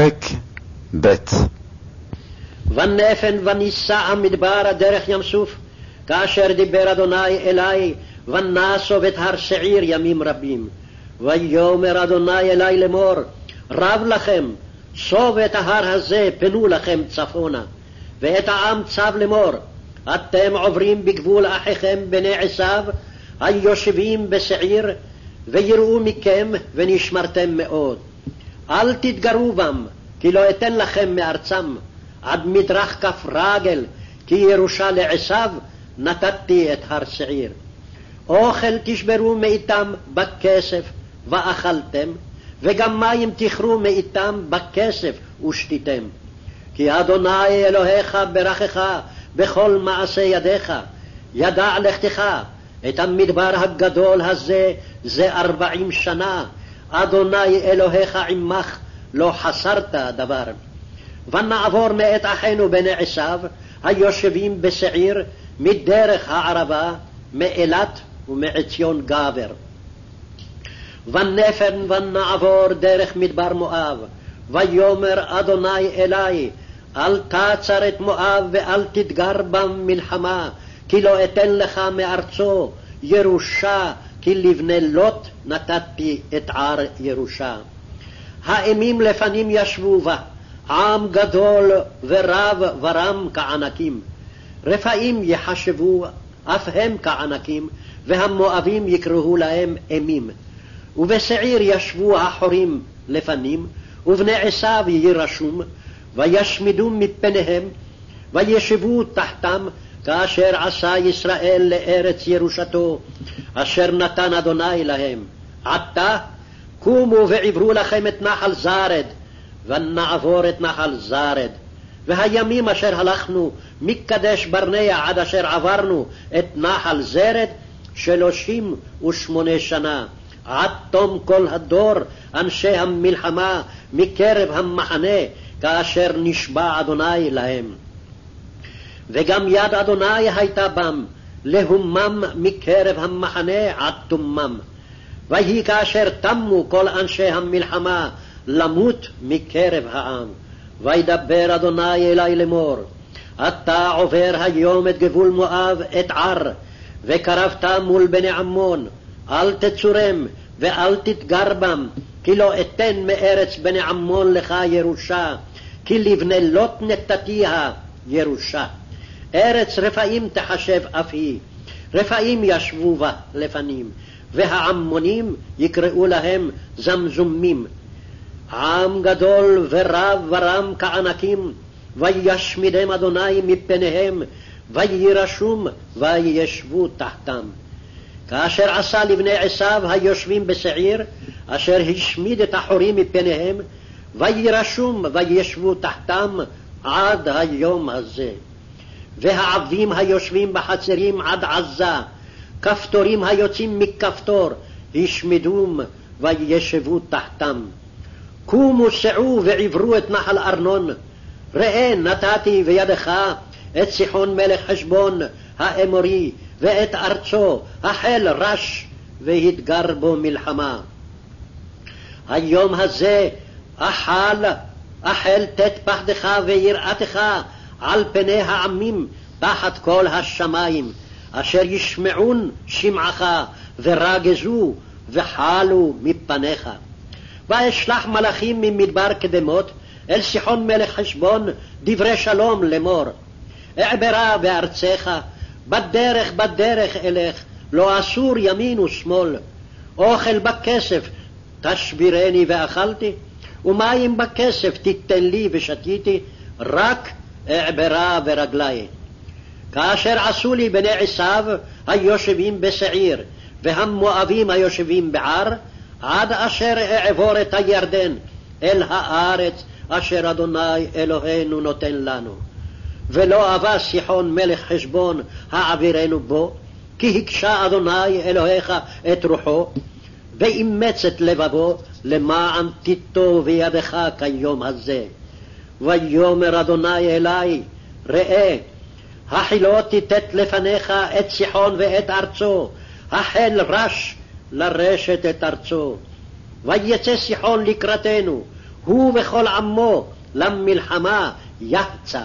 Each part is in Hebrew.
פרק ב' ונפן ונישא המדבר דרך ים סוף, כאשר דיבר אדוני אלי, ונסוב את הר שעיר ימים רבים. ויאמר אדוני אלי לאמור, רב לכם, סוב את ההר הזה, פנו לכם צפונה. ואת העם צב לאמור, אתם עוברים בגבול אחיכם בני עשיו, היושבים בשעיר, ויראו מכם ונשמרתם מאוד. אל תתגרו בם, כי לא אתן לכם מארצם, עד מדרך כף רגל, כי ירושה לעשיו נתתי את הר שעיר. אוכל תשברו מאיתם בכסף, ואכלתם, וגם מים תכרו מאיתם בכסף ושתיתם. כי אדוני אלוהיך ברכך בכל מעשה ידיך, ידע לכתך את המדבר הגדול הזה זה ארבעים שנה, אדוני אלוהיך עמך, לא חסרת דבר. ונעבור מאת אחינו בני עשיו, היושבים בשעיר, מדרך הערבה, מאילת ומעציון גבר. ונפן ונעבור דרך מדבר מואב, ויאמר אדוני אלי, אל תצר את מואב ואל תתגר בם מלחמה, כי לא אתן לך מארצו ירושה, כי לבני לוט נתתי את ער ירושה. האימים לפנים ישבו בה, עם גדול ורב ורם כענקים. רפאים יחשבו אף הם כענקים, והמואבים יקראו להם אימים. ובשעיר ישבו החורים לפנים, ובני עשיו יירשום, וישמידו מפניהם, וישבו תחתם, כאשר עשה ישראל לארץ ירושתו, אשר נתן אדוני להם. עתה קומו ועברו לכם את נחל זרד, ונעבור את נחל זרד. והימים אשר הלכנו מקדש ברנע עד אשר עברנו את נחל זרד, שלושים ושמונה שנה. עד תום כל הדור אנשי המלחמה מקרב המחנה, כאשר נשבע אדוני להם. וגם יד אדוני הייתה בם, להומם מקרב המחנה עד תומם. ויהי כאשר תמו כל אנשי המלחמה למות מקרב העם. וידבר אדוני אלי לאמור, אתה עובר היום את גבול מואב, את ער, וקרבת מול בני עמון, אל תצורם ואל תתגר בם, כי לא אתן מארץ בני עמון לך ירושה, כי לבני לוט נתתיה ירושה. ארץ רפאים תחשב אף היא, רפאים ישבו בה לפנים, והעמונים יקראו להם זמזומים. עם גדול ורב ורם כענקים, וישמידם אדוני מפניהם, ויירשום וישבו תחתם. כאשר עשה לבני עשיו היושבים בשעיר, אשר השמיד את החורים מפניהם, ויירשום וישבו תחתם עד היום הזה. והעבים היושבים בחצרים עד עזה, כפתורים היוצאים מכפתור, השמידום וישבו תחתם. קומו סעו ועברו את נחל ארנון, ראה נתתי בידך את סיחון מלך חשבון האמורי, ואת ארצו, החל רש, והתגר בו מלחמה. היום הזה אכל, החל תת פחדך ויראתך על פני העמים תחת כל השמיים, אשר ישמעון שמעך ורגזו וחלו מפניך. ואשלח מלאכים ממדבר קדמות אל סיחון מלך חשבון דברי שלום לאמור. אעברה בארצך, בדרך בדרך אלך, לא אסור ימין ושמאל. אוכל בכסף תשבירני ואכלתי, ומים בכסף תיתן לי ושתיתי, רק אעברה ברגלי. כאשר עשו לי בני עשיו היושבים בשעיר, והמואבים היושבים בער, עד אשר אעבור את הירדן אל הארץ אשר אדוני אלוהינו נותן לנו. ולא אבא סיחון מלך חשבון העבירנו בו, כי הקשה אדוני אלוהיך את רוחו, ואימץ את לבבו למען תיטו בידך כיום הזה. ויאמר אדוני אלי, ראה, החילו תיתת לפניך את סיחון ואת ארצו, החל רש לרשת את ארצו. ויצא סיחון לקראתנו, הוא וכל עמו למלחמה יחצה.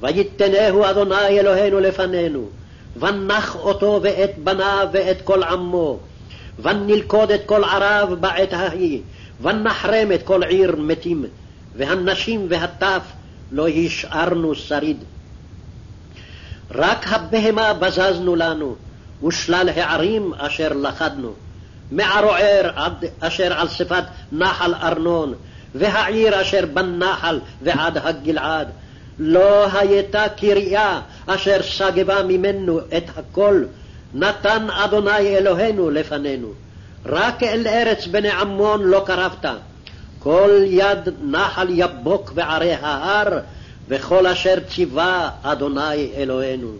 ויתנהו אדוני אלוהינו לפנינו, ונח אותו ואת בניו ואת כל עמו, ונלכוד את כל ערב בעת ההיא, ונחרם את כל עיר מתים, והנשים והטף לא השארנו שריד. רק הבהמה בזזנו לנו, ושלל הערים אשר לכדנו. מערוער עד אשר על שפת נחל ארנון, והעיר אשר בנחל ועד הגלעד. לא הייתה קריה אשר סגבה ממנו את הכל, נתן אדוני אלוהינו לפנינו. רק אל ארץ בני עמון לא קרבת. כל יד נחל יבוק בערי ההר, וכל אשר ציווה אדוני אלוהינו.